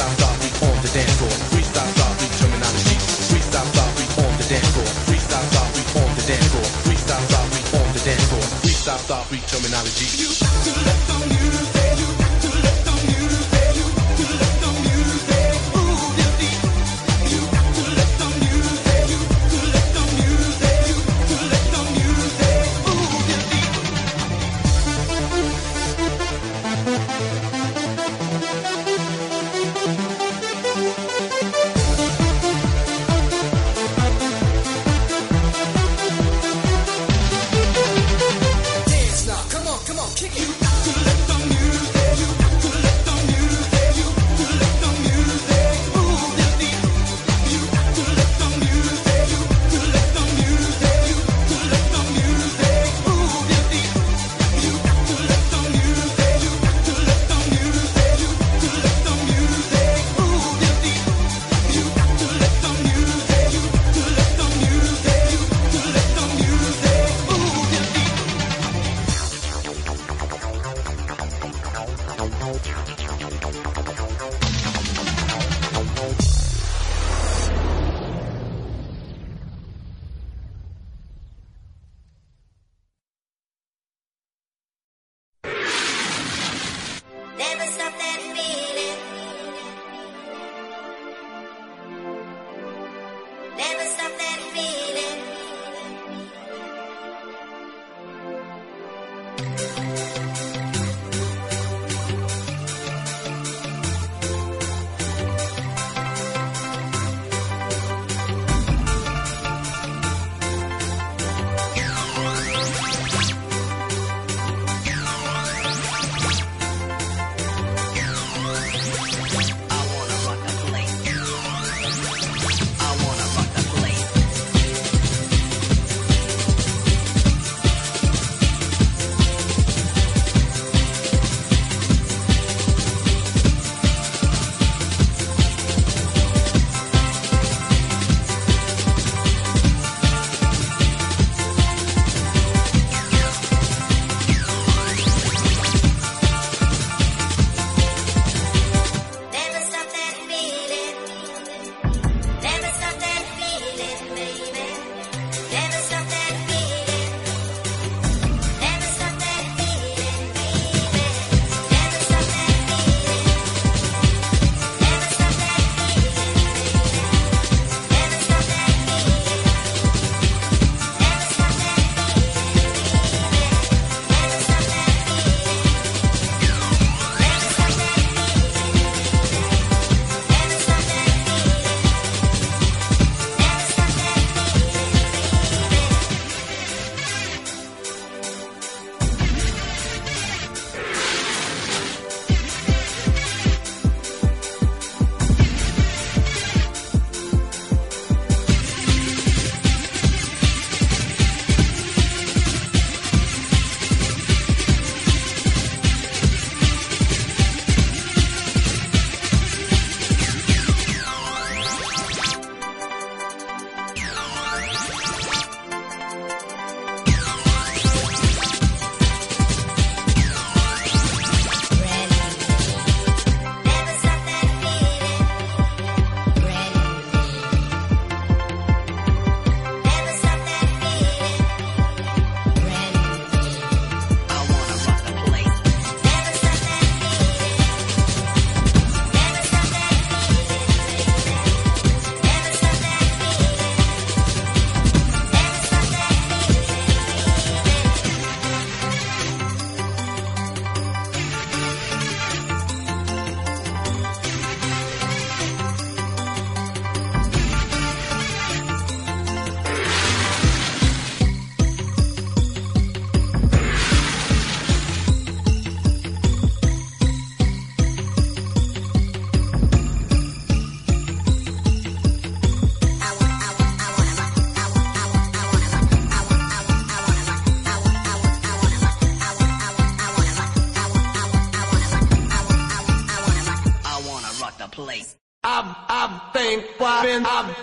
Freestyle style, we on the dance floor. Freestyle style, we jumping out style, we on the dance floor. Freestyle style, we on the dance floor. Freestyle style, we terminology. You got to let them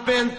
been,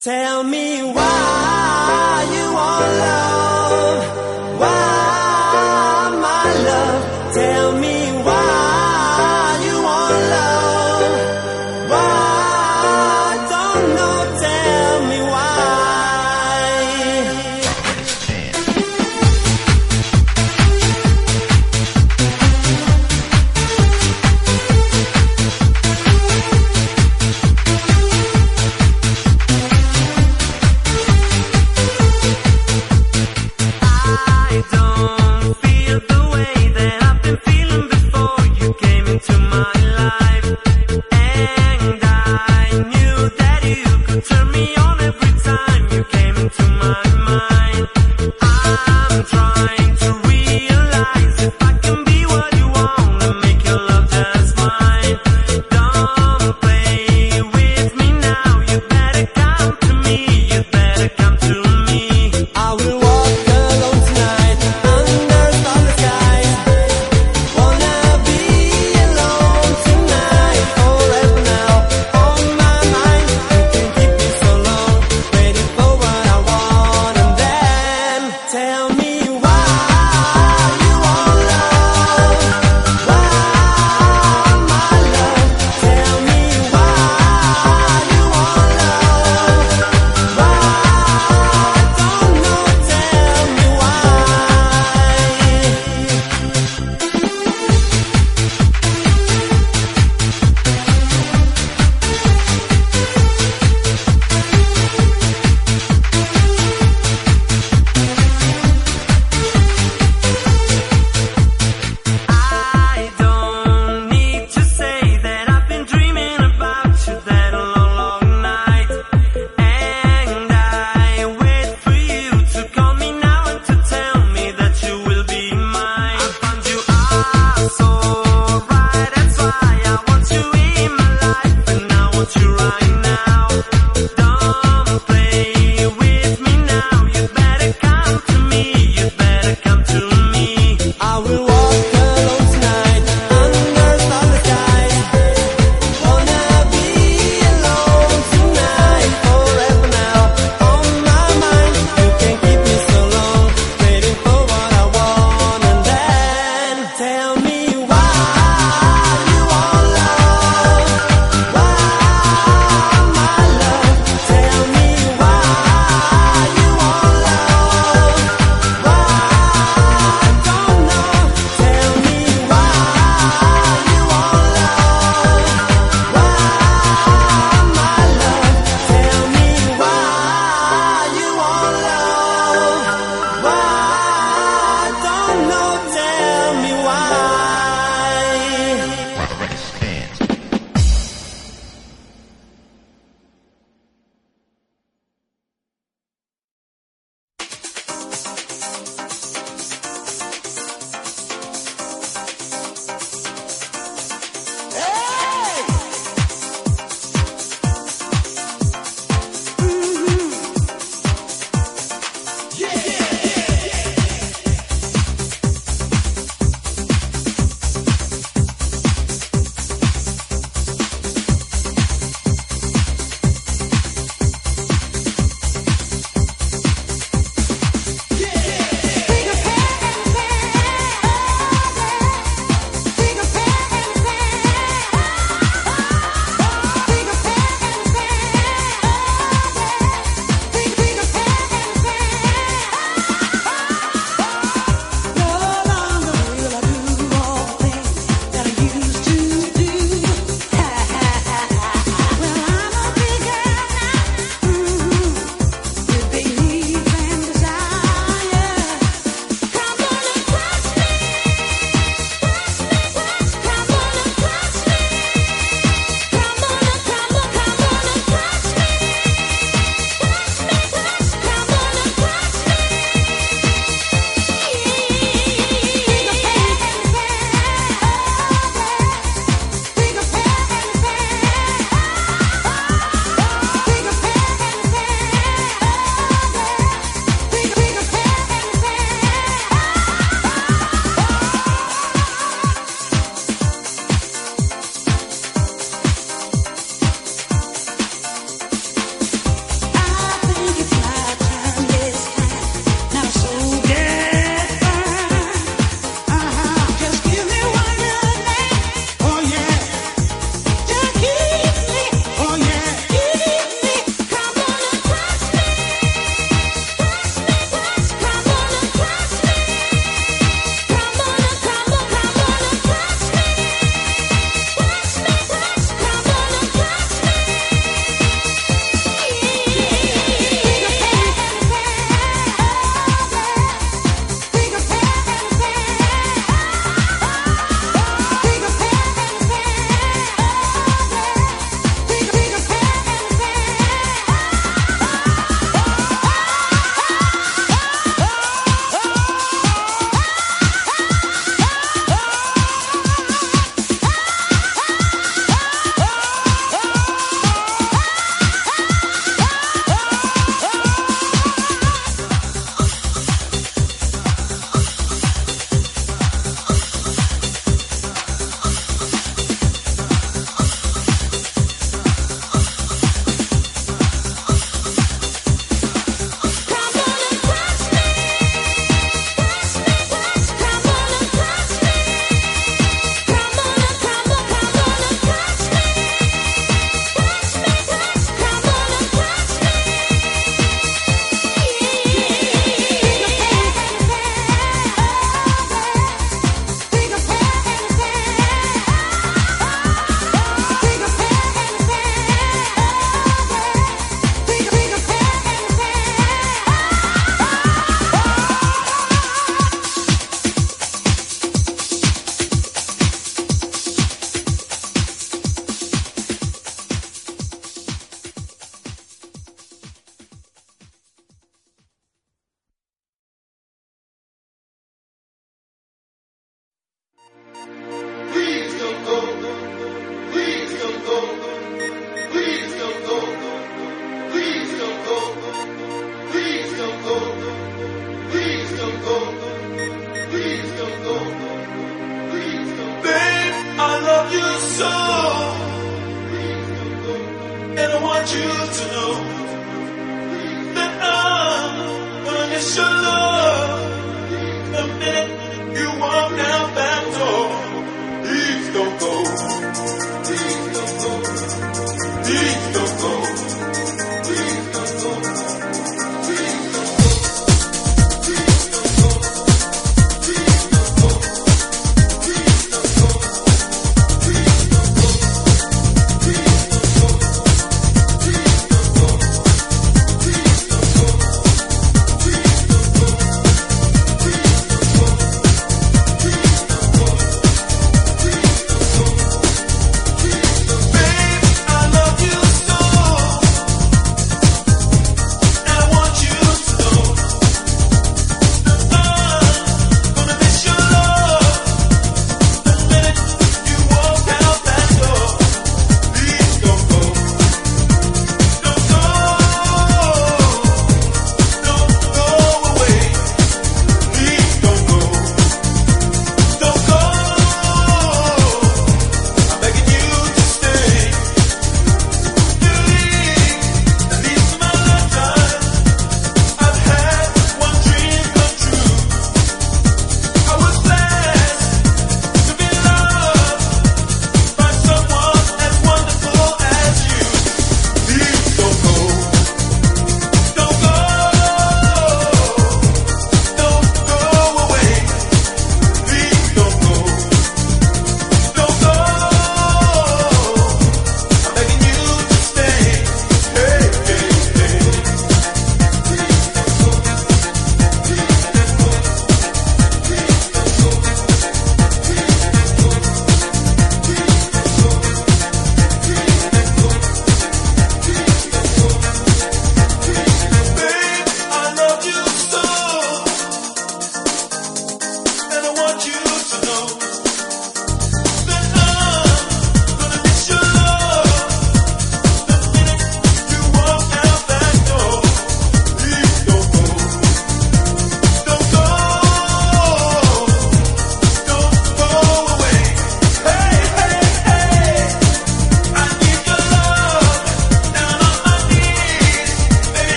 Tell me why you want love.